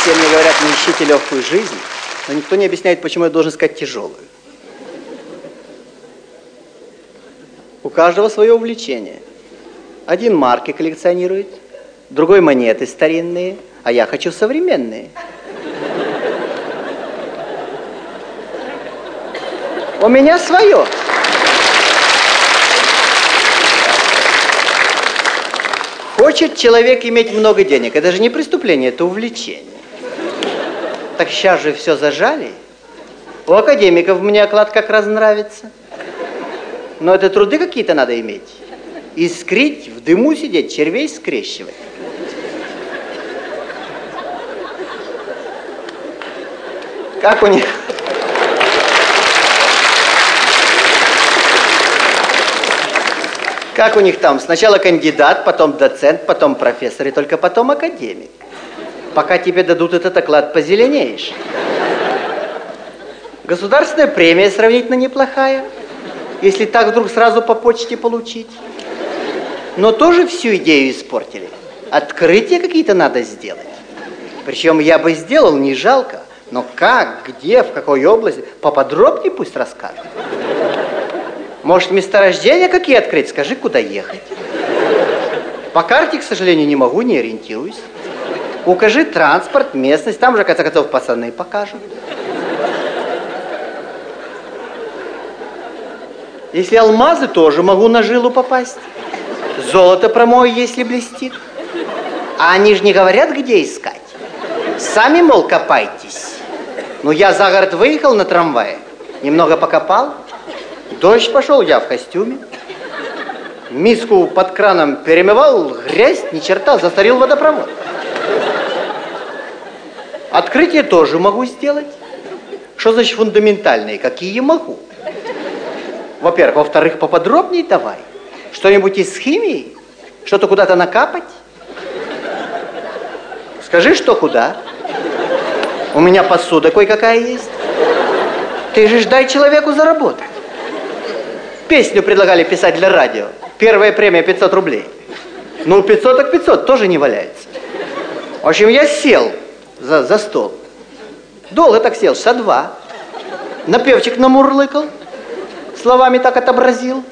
Все мне говорят, не ищите легкую жизнь, но никто не объясняет, почему я должен искать тяжелую. У каждого свое увлечение. Один марки коллекционирует, другой монеты старинные, а я хочу современные. У меня свое. Хочет человек иметь много денег. Это же не преступление, это увлечение. Так сейчас же все зажали. У академиков мне оклад как раз нравится. Но это труды какие-то надо иметь. Искрить, в дыму сидеть, червей скрещивать. Как у них... Как у них там? Сначала кандидат, потом доцент, потом профессор и только потом академик. Пока тебе дадут этот оклад, позеленеешь. Государственная премия сравнительно неплохая, если так вдруг сразу по почте получить. Но тоже всю идею испортили. Открытия какие-то надо сделать. Причем я бы сделал, не жалко. Но как, где, в какой области, поподробнее пусть расскажет. Может, месторождения какие открыть? Скажи, куда ехать. По карте, к сожалению, не могу, не ориентируюсь. Укажи транспорт, местность, там же, в конце концов, пацаны покажут. Если алмазы, тоже могу на жилу попасть. Золото промою, если блестит. А они же не говорят, где искать. Сами, мол, копайтесь. Ну, я за город выехал на трамвае, немного покопал, Дождь пошел, я в костюме. Миску под краном перемывал, грязь, ни черта, застарил водопровод. Открытие тоже могу сделать. Что значит фундаментальные? Какие могу? Во-первых. Во-вторых, поподробнее давай. Что-нибудь из химии? Что-то куда-то накапать? Скажи, что куда? У меня посуда кое-какая есть. Ты же дай человеку заработать. Песню предлагали писать для радио. Первая премия 500 рублей. Ну, 500 так 500, тоже не валяется. В общем, я сел за, за стол. Долго так сел, часа два. Напевчик намурлыкал, словами так отобразил.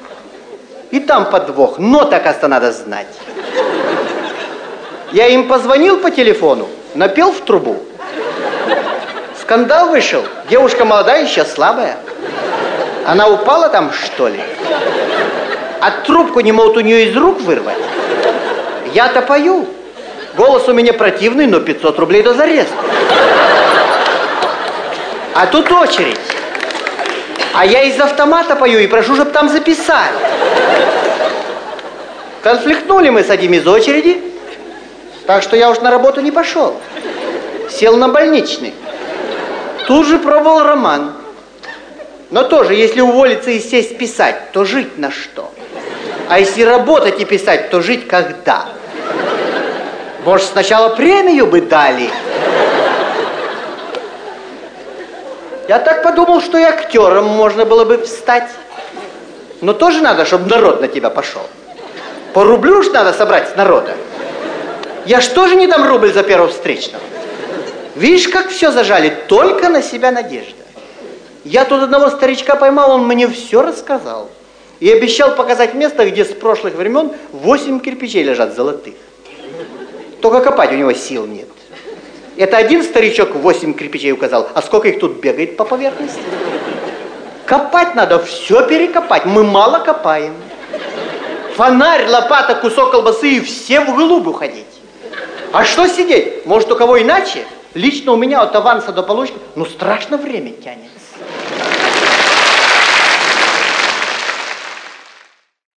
И там подвох, но так оказывается, надо знать. Я им позвонил по телефону, напел в трубу. Скандал вышел, девушка молодая, еще слабая. Она упала там, что ли? А трубку не могут у нее из рук вырвать. Я-то пою. Голос у меня противный, но 500 рублей до зареза. А тут очередь. А я из автомата пою и прошу, чтобы там записали. Конфликтнули мы с одним из очереди, так что я уж на работу не пошел. Сел на больничный. Тут же пробовал роман. Но тоже, если уволиться и сесть писать, то жить на что? А если работать и писать, то жить когда? Может, сначала премию бы дали? Я так подумал, что и актером можно было бы встать. Но тоже надо, чтобы народ на тебя пошел. По рублю уж надо собрать с народа. Я ж тоже не дам рубль за первого встречного. Видишь, как все зажали, только на себя надежда. Я тут одного старичка поймал, он мне все рассказал. И обещал показать место, где с прошлых времен восемь кирпичей лежат золотых. Только копать у него сил нет. Это один старичок восемь кирпичей указал, а сколько их тут бегает по поверхности? Копать надо, все перекопать. Мы мало копаем. Фонарь, лопата, кусок колбасы и все в глубь уходить. А что сидеть? Может, у кого иначе? Лично у меня от аванса до получки, ну, страшно время тянется.